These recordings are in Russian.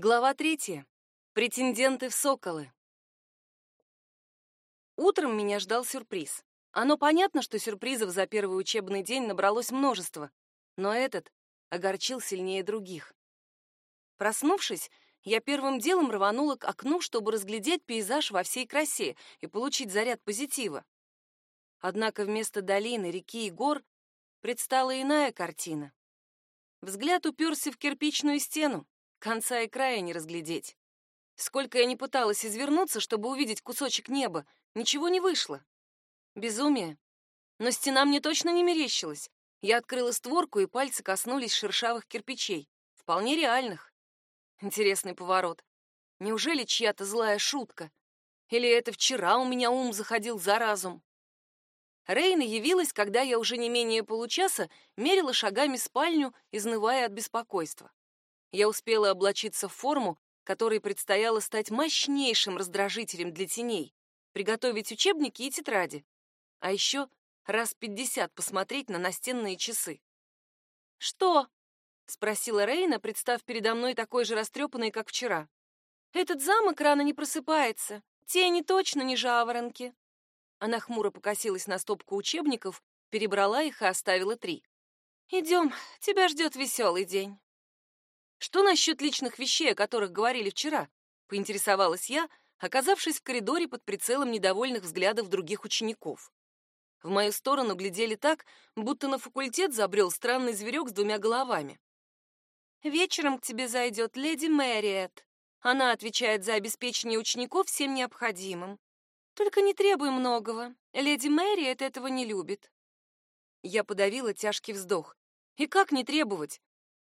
Глава третья. Претенденты в соколы. Утром меня ждал сюрприз. Оно понятно, что сюрпризов за первый учебный день набралось множество, но этот огорчил сильнее других. Проснувшись, я первым делом рванула к окну, чтобы разглядеть пейзаж во всей красе и получить заряд позитива. Однако вместо долины, реки и гор предстала иная картина. Взгляд уперся в кирпичную стену, Конца и края не разглядеть. Сколько я не пыталась извернуться, чтобы увидеть кусочек неба, ничего не вышло. Безумие. Но стена мне точно не мерещилась. Я открыла створку, и пальцы коснулись шершавых кирпичей. Вполне реальных. Интересный поворот. Неужели чья-то злая шутка? Или это вчера у меня ум заходил за разум? Рейна явилась, когда я уже не менее получаса мерила шагами спальню, изнывая от беспокойства я успела облачиться в форму, которой предстояло стать мощнейшим раздражителем для теней, приготовить учебники и тетради, а еще раз пятьдесят посмотреть на настенные часы. «Что?» — спросила Рейна, представ передо мной такой же растрепанной, как вчера. «Этот замок рано не просыпается. Тени точно не жаворонки». Она хмуро покосилась на стопку учебников, перебрала их и оставила три. «Идем, тебя ждет веселый день». Что насчет личных вещей, о которых говорили вчера? Поинтересовалась я, оказавшись в коридоре под прицелом недовольных взглядов других учеников. В мою сторону глядели так, будто на факультет забрел странный зверек с двумя головами. «Вечером к тебе зайдет леди Мэриет. Она отвечает за обеспечение учеников всем необходимым. Только не требуй многого. Леди Мэриет этого не любит». Я подавила тяжкий вздох. «И как не требовать?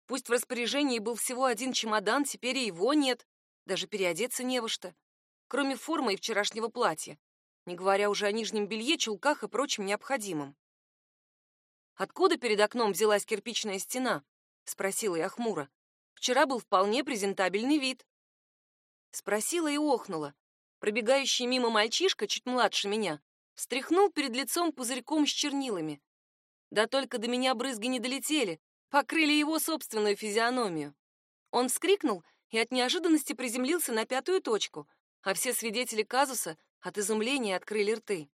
Пусть в распоряжении был всего один чемодан, теперь и его нет. Даже переодеться не во что. Кроме формы и вчерашнего платья. Не говоря уже о нижнем белье, чулках и прочем необходимом. «Откуда перед окном взялась кирпичная стена?» — спросила я хмуро. «Вчера был вполне презентабельный вид». Спросила и охнула. Пробегающий мимо мальчишка, чуть младше меня, встряхнул перед лицом пузырьком с чернилами. Да только до меня брызги не долетели, покрыли его собственную физиономию. Он вскрикнул и от неожиданности приземлился на пятую точку, а все свидетели казуса от изумления открыли рты.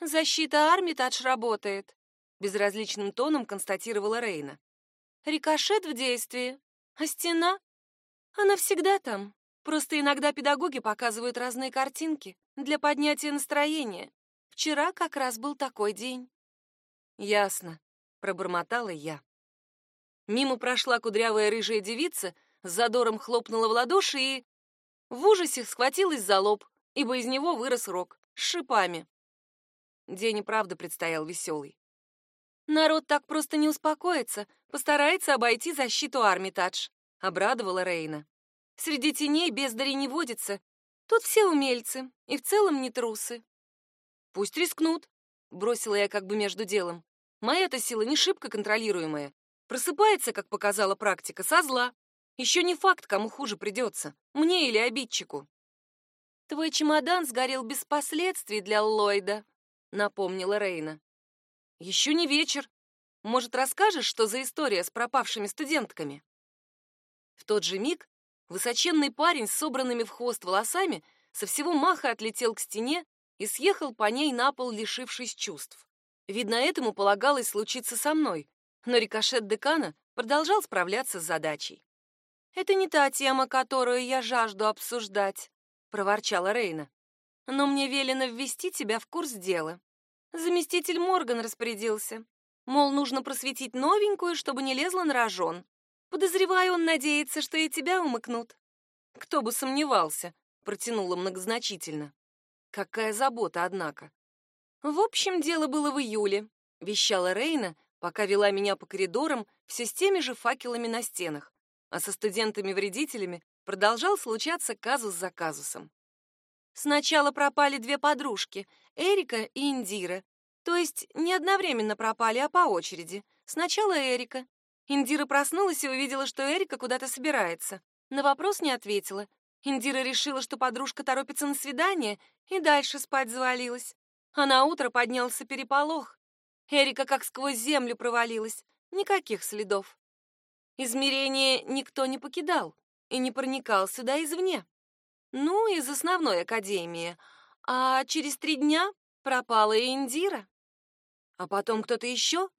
«Защита Армитадж работает», — безразличным тоном констатировала Рейна. «Рикошет в действии, а стена? Она всегда там. Просто иногда педагоги показывают разные картинки для поднятия настроения. Вчера как раз был такой день». «Ясно», — пробормотала я. Мимо прошла кудрявая рыжая девица, с задором хлопнула в ладоши и... В ужасе схватилась за лоб, ибо из него вырос рог с шипами. День и правда предстоял веселый. «Народ так просто не успокоится, постарается обойти защиту Армитадж», — обрадовала Рейна. «Среди теней бездари не водится. Тут все умельцы, и в целом не трусы». «Пусть рискнут», — бросила я как бы между делом. «Моя-то сила не шибко контролируемая. Просыпается, как показала практика, со зла. Еще не факт, кому хуже придется, мне или обидчику. «Твой чемодан сгорел без последствий для Ллойда», — напомнила Рейна. «Еще не вечер. Может, расскажешь, что за история с пропавшими студентками?» В тот же миг высоченный парень с собранными в хвост волосами со всего маха отлетел к стене и съехал по ней на пол, лишившись чувств. Видно, этому полагалось случиться со мной, но рикошет декана продолжал справляться с задачей. «Это не та тема, которую я жажду обсуждать», — проворчала Рейна. «Но мне велено ввести тебя в курс дела. Заместитель Морган распорядился. Мол, нужно просветить новенькую, чтобы не лезла на рожон. Подозреваю, он надеется, что и тебя умыкнут». «Кто бы сомневался», — протянула многозначительно. «Какая забота, однако». «В общем, дело было в июле», — вещала Рейна, пока вела меня по коридорам все с теми же факелами на стенах, а со студентами-вредителями продолжал случаться казус за казусом. Сначала пропали две подружки, Эрика и Индира. То есть не одновременно пропали, а по очереди. Сначала Эрика. Индира проснулась и увидела, что Эрика куда-то собирается. На вопрос не ответила. Индира решила, что подружка торопится на свидание, и дальше спать завалилась. А на утро поднялся переполох. Эрика как сквозь землю провалилась. Никаких следов. Измерение никто не покидал. и не проникал сюда извне. Ну, из основной академии. А через три дня пропала и Индира. А потом кто-то еще?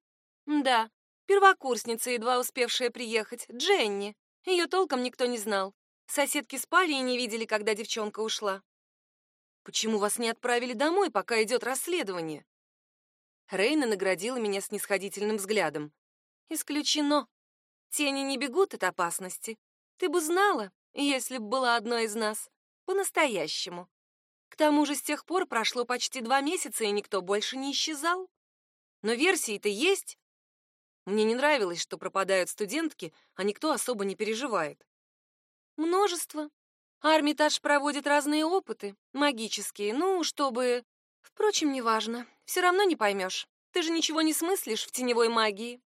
Да, первокурсница, едва успевшая приехать, Дженни. Ее толком никто не знал. Соседки спали и не видели, когда девчонка ушла. Почему вас не отправили домой, пока идет расследование? Рейна наградила меня снисходительным взглядом. Исключено. Тени не бегут от опасности. Ты бы знала, если б была одной из нас. По-настоящему. К тому же с тех пор прошло почти два месяца, и никто больше не исчезал. Но версии-то есть. Мне не нравилось, что пропадают студентки, а никто особо не переживает. Множество. Армитаж проводит разные опыты, магические, ну, чтобы... Впрочем, неважно. Все равно не поймешь. Ты же ничего не смыслишь в теневой магии.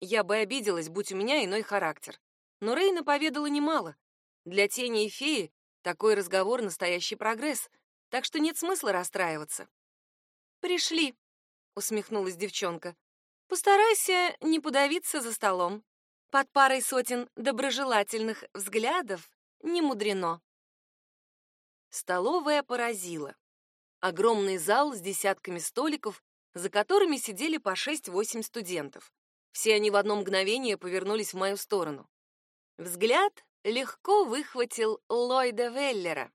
Я бы обиделась, будь у меня иной характер. Но Рейна поведала немало. Для тени и феи такой разговор — настоящий прогресс, так что нет смысла расстраиваться. «Пришли», — усмехнулась девчонка. «Постарайся не подавиться за столом. Под парой сотен доброжелательных взглядов не мудрено». Столовая поразила. Огромный зал с десятками столиков, за которыми сидели по 6-8 студентов. Все они в одно мгновение повернулись в мою сторону. Взгляд легко выхватил Ллойда Веллера.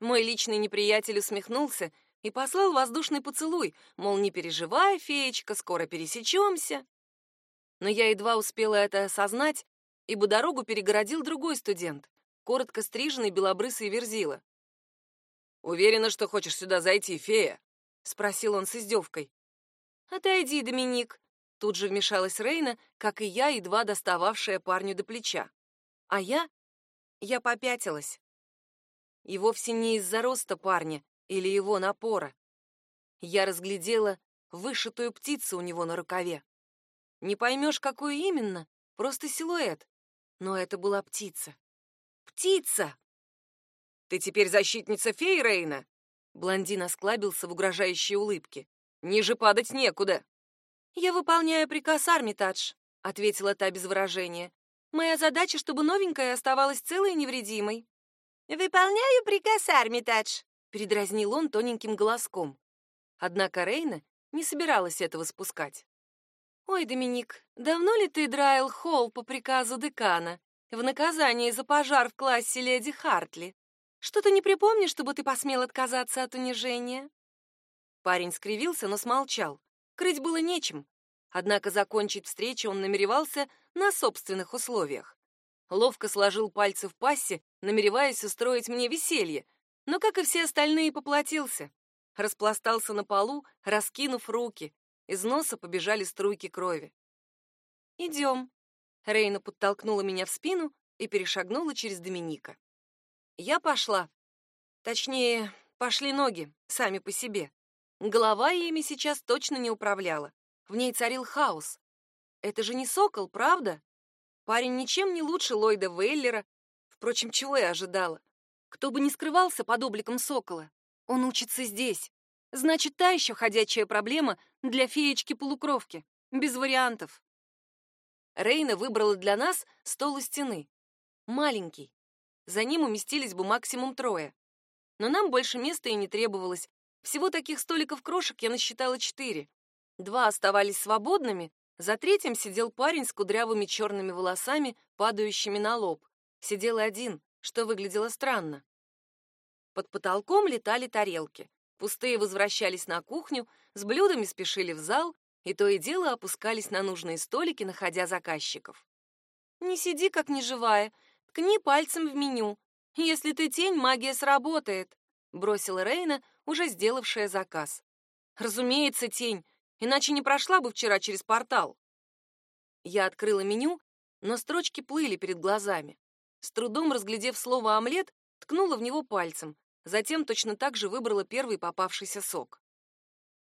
Мой личный неприятель усмехнулся и послал воздушный поцелуй, мол, не переживай, феечка, скоро пересечемся. Но я едва успела это осознать, ибо дорогу перегородил другой студент, коротко стриженный белобрысый верзила. «Уверена, что хочешь сюда зайти, фея?» — спросил он с издевкой. «Отойди, Доминик», — тут же вмешалась Рейна, как и я, едва достававшая парню до плеча. А я я попятилась. И вовсе не из-за роста парня или его напора. Я разглядела вышитую птицу у него на рукаве. Не поймешь, какую именно, просто силуэт. Но это была птица. Птица! Ты теперь защитница феи, Рейна? Блондин осклабился в угрожающей улыбке. Ниже падать некуда. Я выполняю приказ Армитадж, ответила та без выражения. Моя задача, чтобы новенькая оставалась целой и невредимой. Выполняю приказ, Армитадж, передразнил он тоненьким голоском. Однако Рейна не собиралась этого спускать. Ой, Доминик, давно ли ты драил холл по приказу декана в наказание за пожар в классе леди Хартли? Что-то не припомнишь, чтобы ты посмел отказаться от унижения? Парень скривился, но смолчал. Крыть было нечем. Однако закончить встречу он намеревался на собственных условиях. Ловко сложил пальцы в пассе, намереваясь устроить мне веселье, но, как и все остальные, поплатился. Распластался на полу, раскинув руки. Из носа побежали струйки крови. «Идем». Рейна подтолкнула меня в спину и перешагнула через Доминика. Я пошла. Точнее, пошли ноги, сами по себе. Голова ими сейчас точно не управляла. В ней царил хаос. Это же не сокол, правда? Парень ничем не лучше Ллойда Веллера. Впрочем, чего я ожидала? Кто бы ни скрывался под обликом сокола, он учится здесь. Значит, та еще ходячая проблема для феечки-полукровки. Без вариантов. Рейна выбрала для нас стол у стены. Маленький. За ним уместились бы максимум трое. Но нам больше места и не требовалось. Всего таких столиков-крошек я насчитала четыре. Два оставались свободными, за третьим сидел парень с кудрявыми черными волосами, падающими на лоб. Сидел один, что выглядело странно. Под потолком летали тарелки. Пустые возвращались на кухню, с блюдами спешили в зал, и то и дело опускались на нужные столики, находя заказчиков. «Не сиди, как неживая, ткни пальцем в меню. Если ты тень, магия сработает», — бросила Рейна, уже сделавшая заказ. «Разумеется, тень иначе не прошла бы вчера через портал. Я открыла меню, но строчки плыли перед глазами. С трудом разглядев слово «омлет», ткнула в него пальцем, затем точно так же выбрала первый попавшийся сок.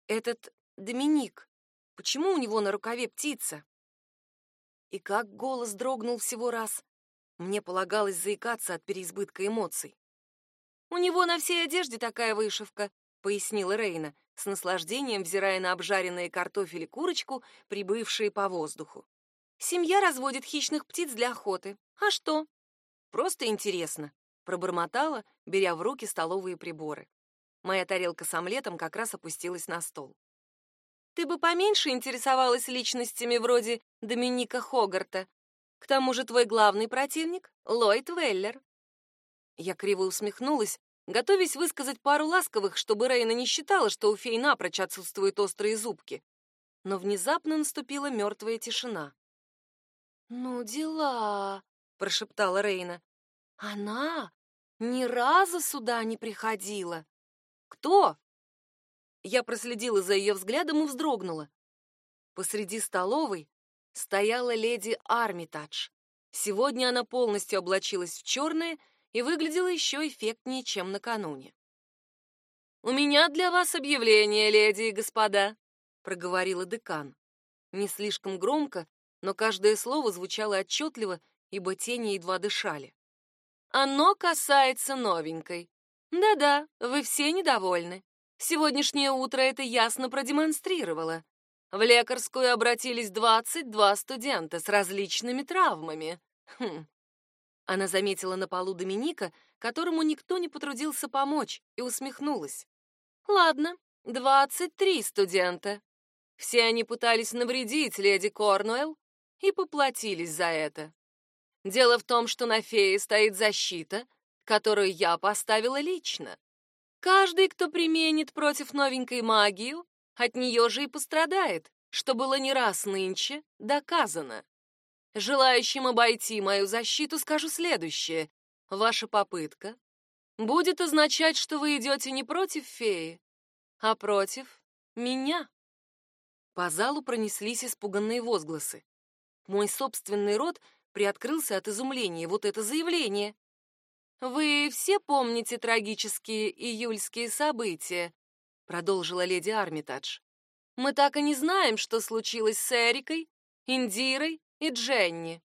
Этот Доминик, почему у него на рукаве птица? И как голос дрогнул всего раз. Мне полагалось заикаться от переизбытка эмоций. У него на всей одежде такая вышивка, пояснила Рейна, с наслаждением взирая на обжаренные картофель и курочку, прибывшие по воздуху. Семья разводит хищных птиц для охоты. А что? просто интересно», — пробормотала, беря в руки столовые приборы. Моя тарелка с омлетом как раз опустилась на стол. «Ты бы поменьше интересовалась личностями вроде Доминика Хогарта. К тому же твой главный противник — Ллойд Веллер». Я криво усмехнулась, готовясь высказать пару ласковых, чтобы Рейна не считала, что у фей напрочь отсутствуют острые зубки. Но внезапно наступила мертвая тишина. «Ну, дела», — прошептала Рейна. «Она ни разу сюда не приходила». «Кто?» Я проследила за ее взглядом и вздрогнула. Посреди столовой стояла леди Армитадж. Сегодня она полностью облачилась в черное и выглядела еще эффектнее, чем накануне. «У меня для вас объявление, леди и господа», — проговорила декан. Не слишком громко, но каждое слово звучало отчетливо, ибо тени едва дышали. «Оно касается новенькой. Да-да, вы все недовольны. Сегодняшнее утро это ясно продемонстрировало. В лекарскую обратились 22 студента с различными травмами. Хм. Она заметила на полу Доминика, которому никто не потрудился помочь, и усмехнулась. Ладно, 23 студента. Все они пытались навредить леди Корнуэлл и поплатились за это. Дело в том, что на фее стоит защита, которую я поставила лично. Каждый, кто применит против новенькой магию, от нее же и пострадает, что было не раз нынче доказано. Желающим обойти мою защиту скажу следующее. Ваша попытка будет означать, что вы идете не против феи, а против меня. По залу пронеслись испуганные возгласы. Мой собственный рот приоткрылся от изумления. Вот это заявление. Вы все помните трагические июльские события, продолжила леди Армитадж. Мы так и не знаем, что случилось с Эрикой, Индирой и Дженни.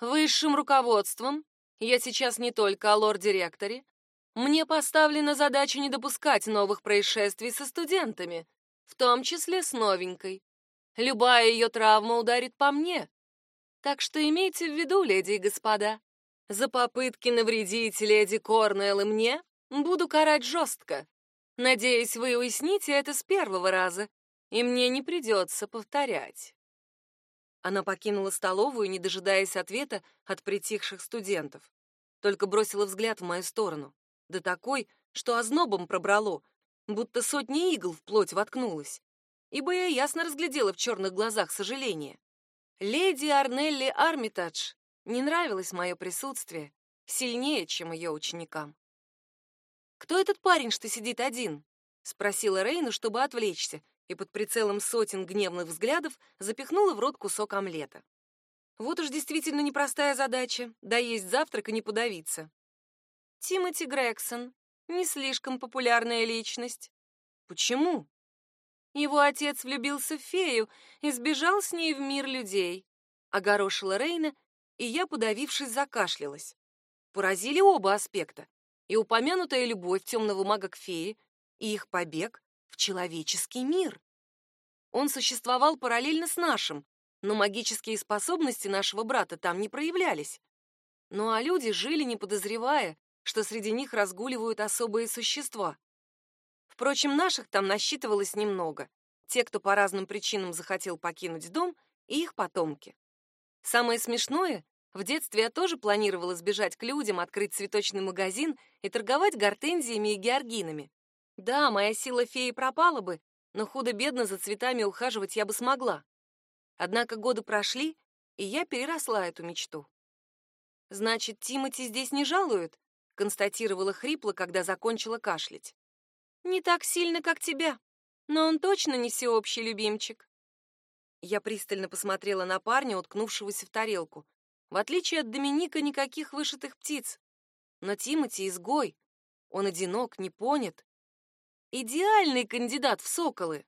Высшим руководством, я сейчас не только о лорд-директоре, мне поставлена задача не допускать новых происшествий со студентами, в том числе с новенькой. Любая ее травма ударит по мне. Так что имейте в виду, леди и господа, за попытки навредить леди Корнелл и мне буду карать жестко. Надеюсь, вы уясните это с первого раза, и мне не придется повторять. Она покинула столовую, не дожидаясь ответа от притихших студентов. Только бросила взгляд в мою сторону. Да такой, что ознобом пробрало, будто сотни игл в плоть воткнулась. Ибо я ясно разглядела в черных глазах сожаление. Леди Арнелли Армитадж не нравилось мое присутствие сильнее, чем ее ученикам. «Кто этот парень, что сидит один?» — спросила Рейну, чтобы отвлечься, и под прицелом сотен гневных взглядов запихнула в рот кусок омлета. Вот уж действительно непростая задача — доесть завтрак и не подавиться. Тимоти Грегсон — не слишком популярная личность. Почему? Его отец влюбился в фею и сбежал с ней в мир людей. Огорошила Рейна, и я, подавившись, закашлялась. Поразили оба аспекта. И упомянутая любовь темного мага к фее, и их побег в человеческий мир. Он существовал параллельно с нашим, но магические способности нашего брата там не проявлялись. Ну а люди жили, не подозревая, что среди них разгуливают особые существа. Впрочем, наших там насчитывалось немного. Те, кто по разным причинам захотел покинуть дом, и их потомки. Самое смешное, в детстве я тоже планировала сбежать к людям, открыть цветочный магазин и торговать гортензиями и георгинами. Да, моя сила феи пропала бы, но худо-бедно за цветами ухаживать я бы смогла. Однако годы прошли, и я переросла эту мечту. Значит, Тимати здесь не жалуют, констатировала хрипло, когда закончила кашлять. Не так сильно, как тебя, но он точно не всеобщий любимчик. Я пристально посмотрела на парня, уткнувшегося в тарелку. В отличие от Доминика, никаких вышитых птиц. Но Тимати изгой. Он одинок, не понят. Идеальный кандидат в соколы.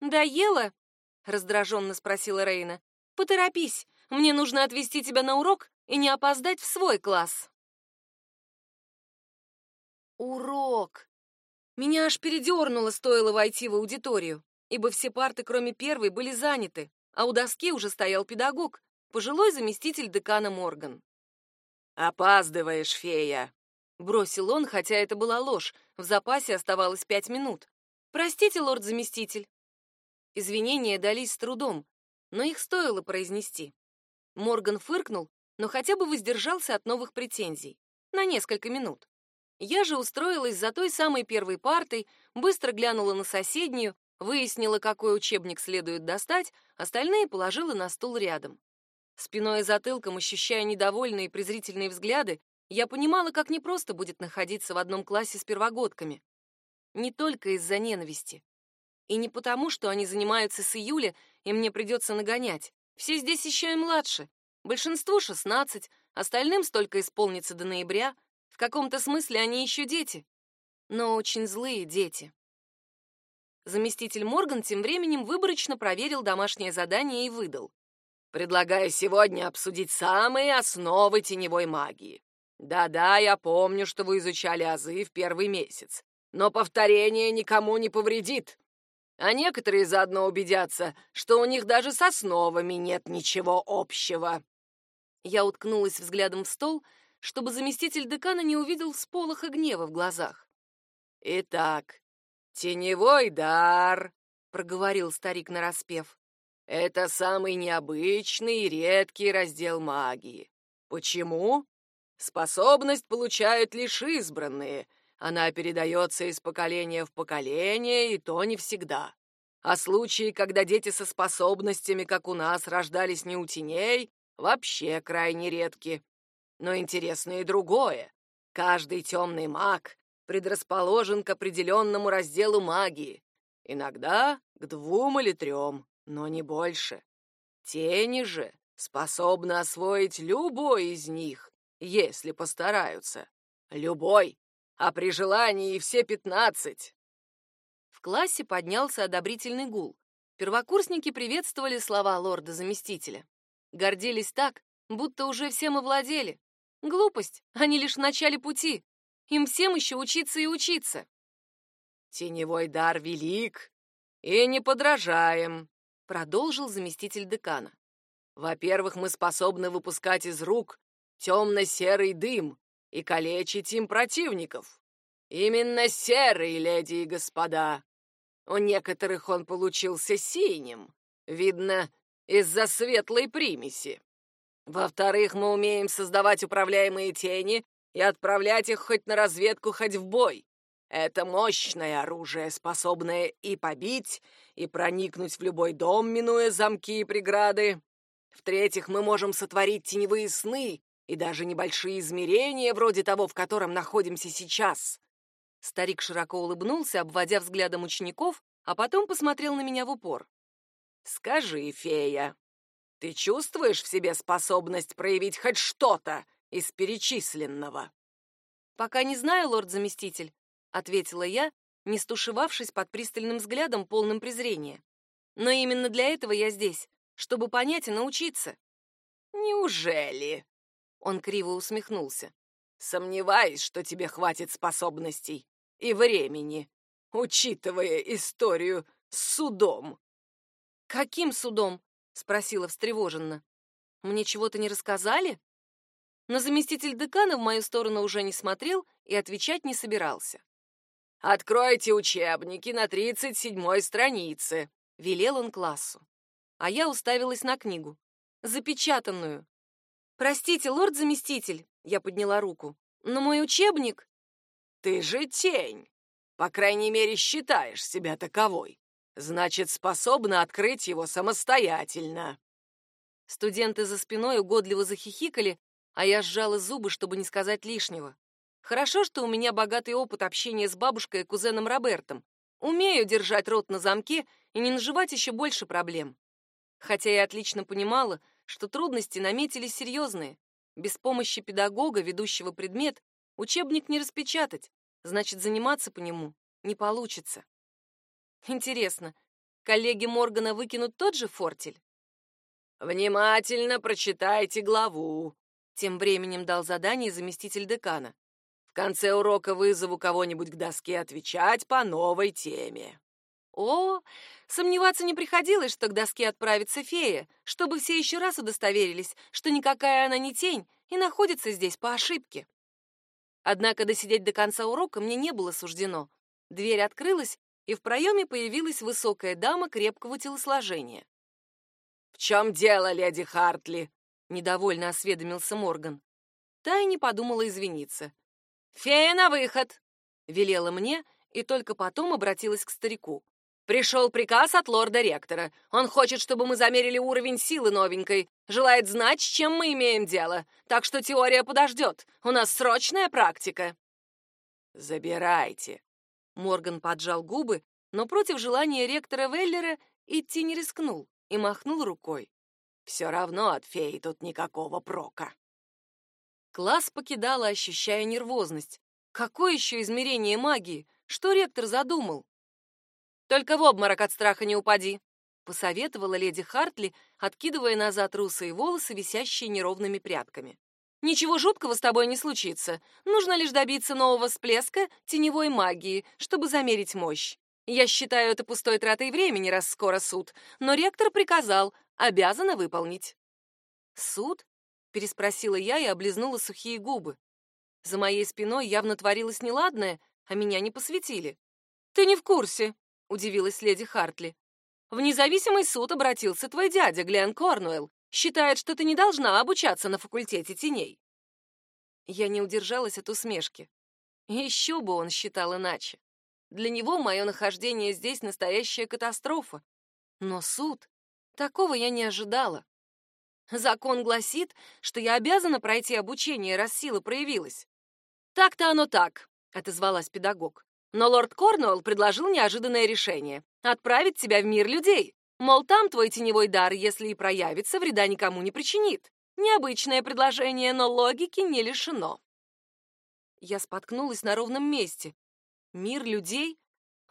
«Доела?» — раздраженно спросила Рейна. «Поторопись, мне нужно отвезти тебя на урок и не опоздать в свой класс». Урок! Меня аж передернуло, стоило войти в аудиторию, ибо все парты, кроме первой, были заняты, а у доски уже стоял педагог, пожилой заместитель декана Морган. «Опаздываешь, фея!» Бросил он, хотя это была ложь. В запасе оставалось пять минут. «Простите, лорд-заместитель». Извинения дались с трудом, но их стоило произнести. Морган фыркнул, но хотя бы воздержался от новых претензий. На несколько минут. Я же устроилась за той самой первой партой, быстро глянула на соседнюю, выяснила, какой учебник следует достать, остальные положила на стул рядом. Спиной и затылком, ощущая недовольные и презрительные взгляды, я понимала, как непросто будет находиться в одном классе с первогодками. Не только из-за ненависти. И не потому, что они занимаются с июля, и мне придется нагонять. Все здесь еще и младше. Большинству 16, остальным столько исполнится до ноября. В каком-то смысле они еще дети. Но очень злые дети. Заместитель Морган тем временем выборочно проверил домашнее задание и выдал. Предлагаю сегодня обсудить самые основы теневой магии. Да-да, я помню, что вы изучали азы в первый месяц, но повторение никому не повредит. А некоторые заодно убедятся, что у них даже с основами нет ничего общего. Я уткнулась взглядом в стол, чтобы заместитель декана не увидел всполоха гнева в глазах. Итак, теневой дар, проговорил старик нараспев. Это самый необычный и редкий раздел магии. Почему? Способность получают лишь избранные. Она передается из поколения в поколение, и то не всегда. А случаи, когда дети со способностями, как у нас, рождались не у теней, вообще крайне редки. Но интересно и другое. Каждый темный маг предрасположен к определенному разделу магии. Иногда к двум или трем но не больше. Тени же способны освоить любой из них, если постараются. Любой, а при желании и все пятнадцать. В классе поднялся одобрительный гул. Первокурсники приветствовали слова лорда-заместителя. Гордились так, будто уже всем овладели. Глупость, они лишь в начале пути. Им всем еще учиться и учиться. Теневой дар велик и неподражаем, продолжил заместитель декана. Во-первых, мы способны выпускать из рук темно-серый дым и калечить им противников. Именно серый, леди и господа. У некоторых он получился синим, видно, из-за светлой примеси. Во-вторых, мы умеем создавать управляемые тени и отправлять их хоть на разведку, хоть в бой. Это мощное оружие, способное и побить, и проникнуть в любой дом, минуя замки и преграды. В-третьих, мы можем сотворить теневые сны и даже небольшие измерения, вроде того, в котором находимся сейчас. Старик широко улыбнулся, обводя взглядом учеников, а потом посмотрел на меня в упор. «Скажи, фея, ты чувствуешь в себе способность проявить хоть что-то из перечисленного?» «Пока не знаю, лорд-заместитель», ответила я, не стушевавшись под пристальным взглядом, полным презрения. Но именно для этого я здесь, чтобы понять и научиться. Неужели? Он криво усмехнулся. Сомневаюсь, что тебе хватит способностей и времени, учитывая историю с судом. Каким судом? спросила встревоженно. Мне чего-то не рассказали? Но заместитель декана в мою сторону уже не смотрел и отвечать не собирался. «Откройте учебники на тридцать седьмой странице», — велел он классу. А я уставилась на книгу, запечатанную. «Простите, лорд-заместитель», — я подняла руку, — «но мой учебник...» «Ты же тень. По крайней мере, считаешь себя таковой. Значит, способна открыть его самостоятельно». Студенты за спиной угодливо захихикали, а я сжала зубы, чтобы не сказать лишнего. Хорошо, что у меня богатый опыт общения с бабушкой и кузеном Робертом. Умею держать рот на замке и не наживать еще больше проблем. Хотя я отлично понимала, что трудности наметились серьезные. Без помощи педагога, ведущего предмет, учебник не распечатать, значит, заниматься по нему не получится. Интересно, коллеги Моргана выкинут тот же фортель? «Внимательно прочитайте главу», — тем временем дал задание заместитель декана конце урока вызову кого-нибудь к доске отвечать по новой теме. О, сомневаться не приходилось, что к доске отправится фея, чтобы все еще раз удостоверились, что никакая она не тень и находится здесь по ошибке. Однако досидеть до конца урока мне не было суждено. Дверь открылась, и в проеме появилась высокая дама крепкого телосложения. «В чем дело, леди Хартли?» — недовольно осведомился Морган. Та и не подумала извиниться. «Фея на выход!» — велела мне, и только потом обратилась к старику. «Пришел приказ от лорда-ректора. Он хочет, чтобы мы замерили уровень силы новенькой. Желает знать, с чем мы имеем дело. Так что теория подождет. У нас срочная практика». «Забирайте», Морган поджал губы, но против желания ректора Веллера идти не рискнул и махнул рукой. «Все равно от феи тут никакого прока». Класс покидала, ощущая нервозность. Какое еще измерение магии? Что ректор задумал? «Только в обморок от страха не упади», — посоветовала леди Хартли, откидывая назад русые волосы, висящие неровными прядками. Ничего жуткого с тобой не случится. Нужно лишь добиться нового всплеска теневой магии, чтобы замерить мощь. Я считаю это пустой тратой времени, раз скоро суд, но ректор приказал, обязана выполнить. Суд? Переспросила я и облизнула сухие губы. За моей спиной явно творилось неладное, а меня не посвятили. Ты не в курсе, удивилась леди Хартли. В независимый суд обратился твой дядя Глен Корнуэлл Считает, что ты не должна обучаться на факультете теней. Я не удержалась от усмешки. Еще бы он считал иначе. Для него мое нахождение здесь настоящая катастрофа. Но суд... Такого я не ожидала. Закон гласит, что я обязана пройти обучение, раз сила проявилась. Так-то оно так, отозвалась педагог. Но лорд Корнуэлл предложил неожиданное решение — отправить тебя в мир людей. Мол, там твой теневой дар, если и проявится, вреда никому не причинит. Необычное предложение, но логики не лишено. Я споткнулась на ровном месте. Мир людей?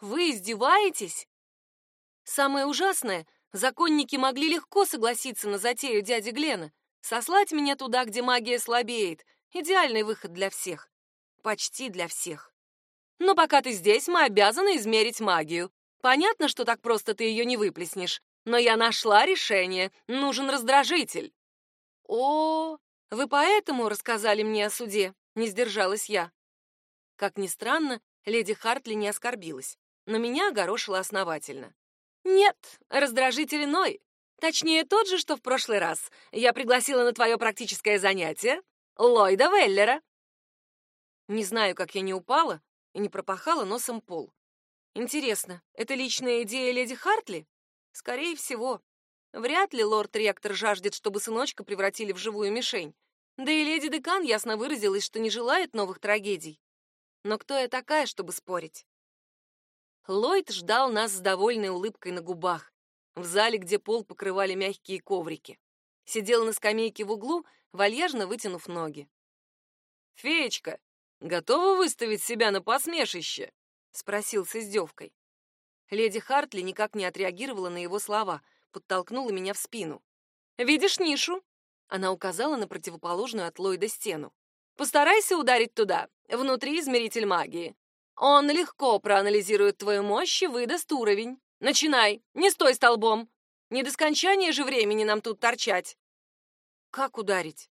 Вы издеваетесь? Самое ужасное, законники могли легко согласиться на затею дяди Глена, сослать меня туда, где магия слабеет. Идеальный выход для всех. Почти для всех. Но пока ты здесь, мы обязаны измерить магию. Понятно, что так просто ты ее не выплеснешь, но я нашла решение. Нужен раздражитель. О, вы поэтому рассказали мне о суде? Не сдержалась я. Как ни странно, леди Хартли не оскорбилась, но меня огорошило основательно. Нет, раздражитель иной. Точнее, тот же, что в прошлый раз. Я пригласила на твое практическое занятие Ллойда Веллера. Не знаю, как я не упала и не пропахала носом пол. Интересно, это личная идея леди Хартли? Скорее всего. Вряд ли лорд-ректор жаждет, чтобы сыночка превратили в живую мишень. Да и леди Декан ясно выразилась, что не желает новых трагедий. Но кто я такая, чтобы спорить? Ллойд ждал нас с довольной улыбкой на губах, в зале, где пол покрывали мягкие коврики. Сидел на скамейке в углу, вальяжно вытянув ноги. «Феечка, готова выставить себя на посмешище?» спросил с издевкой. Леди Хартли никак не отреагировала на его слова, подтолкнула меня в спину. «Видишь нишу?» Она указала на противоположную от Ллойда стену. «Постарайся ударить туда, внутри измеритель магии. Он легко проанализирует твою мощь и выдаст уровень. Начинай, не стой столбом. Не до скончания же времени нам тут торчать». «Как ударить?»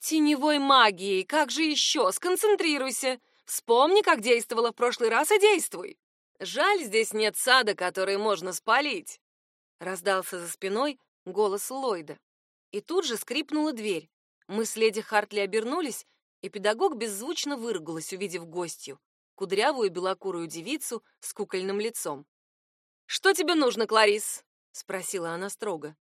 «Теневой магией, как же еще? Сконцентрируйся. Вспомни, как действовала в прошлый раз, и действуй. Жаль, здесь нет сада, который можно спалить. Раздался за спиной голос Ллойда. И тут же скрипнула дверь. Мы с леди Хартли обернулись, и педагог беззвучно выругалась, увидев гостью, кудрявую белокурую девицу с кукольным лицом. «Что тебе нужно, Кларис?» — спросила она строго.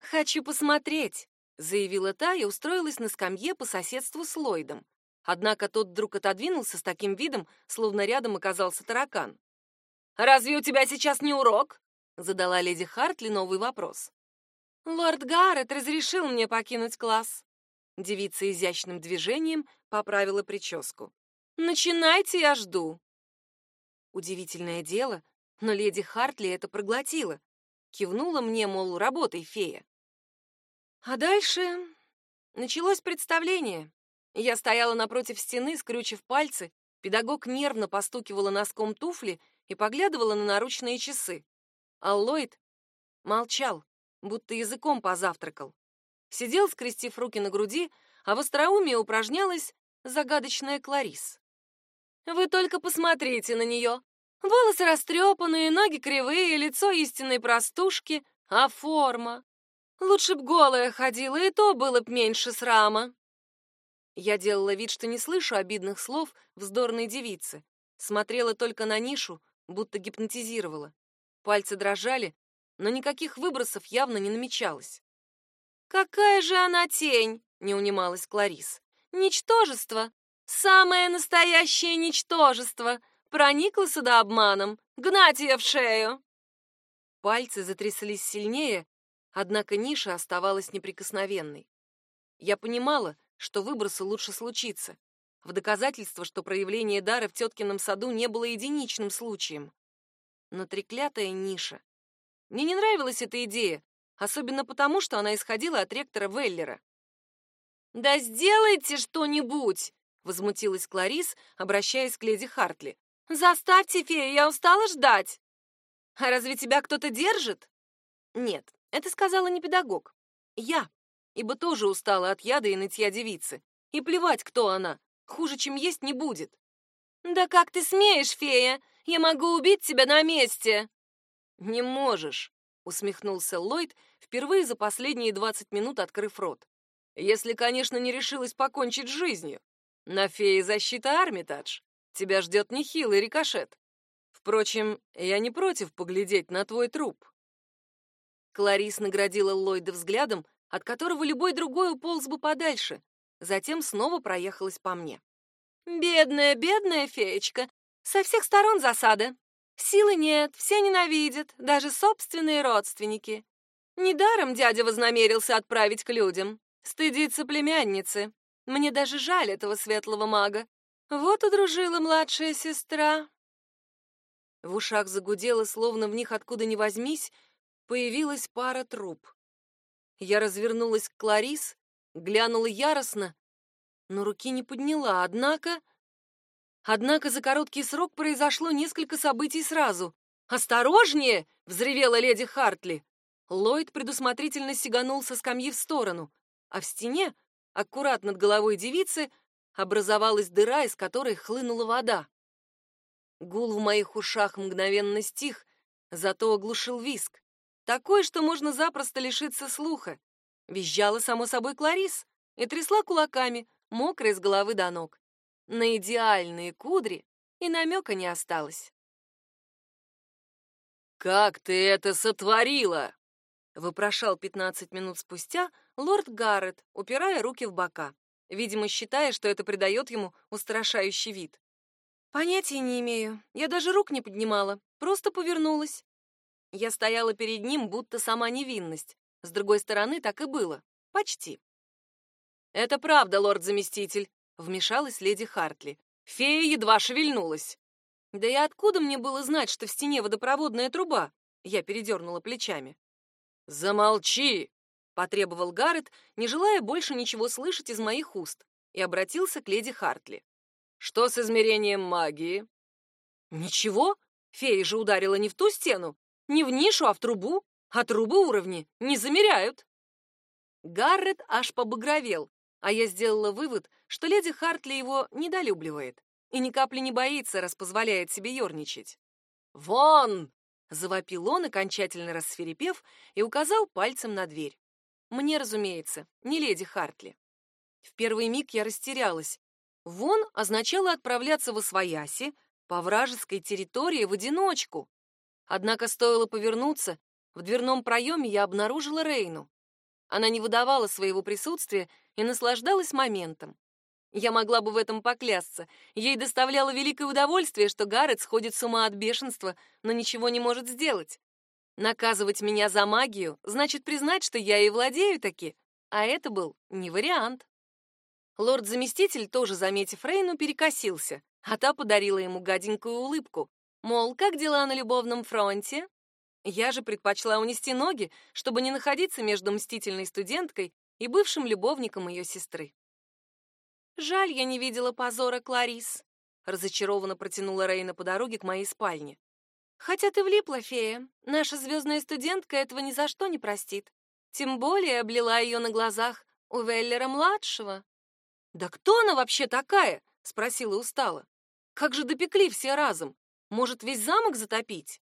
«Хочу посмотреть», — заявила та и устроилась на скамье по соседству с Ллойдом. Однако тот вдруг отодвинулся с таким видом, словно рядом оказался таракан. «Разве у тебя сейчас не урок?» — задала леди Хартли новый вопрос. «Лорд Гаррет разрешил мне покинуть класс». Девица изящным движением поправила прическу. «Начинайте, я жду». Удивительное дело, но леди Хартли это проглотила. Кивнула мне, мол, работай, фея. А дальше началось представление. Я стояла напротив стены, скрючив пальцы, педагог нервно постукивала носком туфли и поглядывала на наручные часы. А Ллойд молчал, будто языком позавтракал. Сидел, скрестив руки на груди, а в остроумии упражнялась загадочная Кларис. «Вы только посмотрите на нее. Волосы растрепанные, ноги кривые, лицо истинной простушки, а форма. Лучше б голая ходила, и то было б меньше срама». Я делала вид, что не слышу обидных слов вздорной девицы, смотрела только на нишу, будто гипнотизировала. Пальцы дрожали, но никаких выбросов явно не намечалось. «Какая же она тень!» — не унималась Кларис. «Ничтожество! Самое настоящее ничтожество! Проникла сюда обманом! Гнать ее в шею!» Пальцы затряслись сильнее, однако ниша оставалась неприкосновенной. Я понимала, что выбросу лучше случиться, в доказательство, что проявление дара в теткином саду не было единичным случаем. Но треклятая ниша. Мне не нравилась эта идея, особенно потому, что она исходила от ректора Веллера. «Да сделайте что-нибудь!» — возмутилась Кларис, обращаясь к леди Хартли. «Заставьте фею, я устала ждать!» «А разве тебя кто-то держит?» «Нет, это сказала не педагог. Я, ибо тоже устала от яда и нытья девицы. И плевать, кто она, хуже, чем есть, не будет». «Да как ты смеешь, фея? Я могу убить тебя на месте!» «Не можешь», — усмехнулся Ллойд, впервые за последние двадцать минут открыв рот. «Если, конечно, не решилась покончить жизнью. На фее защита Армитадж. Тебя ждет нехилый рикошет. Впрочем, я не против поглядеть на твой труп». Кларис наградила Ллойда взглядом, от которого любой другой уполз бы подальше, затем снова проехалась по мне. «Бедная, бедная феечка! Со всех сторон засада. Силы нет, все ненавидят, даже собственные родственники. Недаром дядя вознамерился отправить к людям. Стыдится племянницы. Мне даже жаль этого светлого мага. Вот удружила младшая сестра. В ушах загудело, словно в них откуда ни возьмись, появилась пара труб. Я развернулась к Кларис, глянула яростно, но руки не подняла, однако... Однако за короткий срок произошло несколько событий сразу. «Осторожнее!» — взревела леди Хартли. Ллойд предусмотрительно сиганул со скамьи в сторону, а в стене, аккурат над головой девицы, образовалась дыра, из которой хлынула вода. Гул в моих ушах мгновенно стих, зато оглушил виск. Такой, что можно запросто лишиться слуха. Визжала, само собой, Кларис и трясла кулаками, мокрая с головы до ног. На идеальные кудри и намека не осталось. «Как ты это сотворила?» — вопрошал пятнадцать минут спустя лорд Гаррет, упирая руки в бока, видимо, считая, что это придает ему устрашающий вид. «Понятия не имею. Я даже рук не поднимала, просто повернулась». Я стояла перед ним, будто сама невинность. С другой стороны, так и было. Почти. «Это правда, лорд-заместитель», вмешалась леди Хартли. Фея едва шевельнулась. Да и откуда мне было знать, что в стене водопроводная труба? Я передернула плечами. Замолчи, потребовал Гаррет, не желая больше ничего слышать из моих уст, и обратился к леди Хартли. Что с измерением магии? Ничего, фея же ударила не в ту стену, не в нишу, а в трубу, а трубы уровни не замеряют. Гаррет аж побагровел, а я сделала вывод, что леди Хартли его недолюбливает и ни капли не боится, раз позволяет себе ерничать. «Вон!» — завопил он, окончательно рассверепев, и указал пальцем на дверь. Мне, разумеется, не леди Хартли. В первый миг я растерялась. «Вон» означало отправляться в Освояси, по вражеской территории в одиночку. Однако стоило повернуться, в дверном проеме я обнаружила Рейну. Она не выдавала своего присутствия и наслаждалась моментом. Я могла бы в этом поклясться. Ей доставляло великое удовольствие, что Гаррет сходит с ума от бешенства, но ничего не может сделать. Наказывать меня за магию значит признать, что я и владею таки, а это был не вариант. Лорд-заместитель, тоже заметив Рейну, перекосился, а та подарила ему гаденькую улыбку. Мол, как дела на любовном фронте? Я же предпочла унести ноги, чтобы не находиться между мстительной студенткой и бывшим любовником ее сестры. «Жаль, я не видела позора Кларис», — разочарованно протянула Рейна по дороге к моей спальне. «Хотя ты влипла, фея. Наша звездная студентка этого ни за что не простит. Тем более облила ее на глазах у Веллера-младшего». «Да кто она вообще такая?» — спросила устало. «Как же допекли все разом? Может, весь замок затопить?»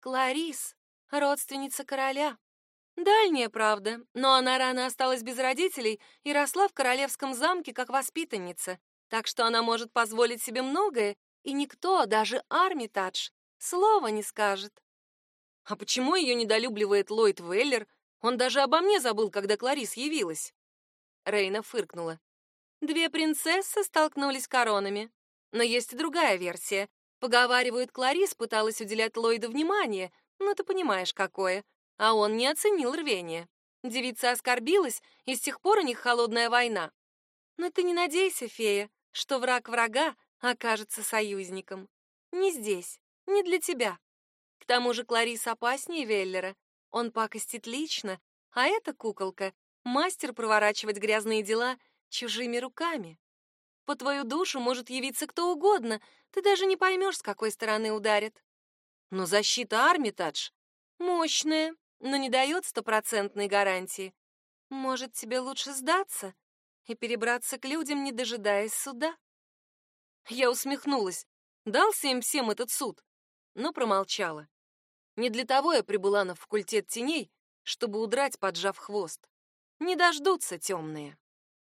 «Кларис, родственница короля. Дальняя, правда, но она рано осталась без родителей и росла в королевском замке как воспитанница, так что она может позволить себе многое, и никто, даже Армитадж, слова не скажет». «А почему ее недолюбливает Ллойд Веллер? Он даже обо мне забыл, когда Кларис явилась». Рейна фыркнула. Две принцессы столкнулись коронами. Но есть и другая версия. Поговаривают, Кларис пыталась уделять Ллойду внимание, ну ты понимаешь, какое. А он не оценил рвение. Девица оскорбилась, и с тех пор у них холодная война. Но ты не надейся, фея, что враг врага окажется союзником. Не здесь, не для тебя. К тому же Кларис опаснее Веллера. Он пакостит лично, а эта куколка — мастер проворачивать грязные дела чужими руками. По твою душу может явиться кто угодно, ты даже не поймешь, с какой стороны ударит. Но защита Армитадж мощная, но не дает стопроцентной гарантии. Может, тебе лучше сдаться и перебраться к людям, не дожидаясь суда? Я усмехнулась. Дался им всем этот суд, но промолчала. Не для того я прибыла на факультет теней, чтобы удрать, поджав хвост. Не дождутся темные.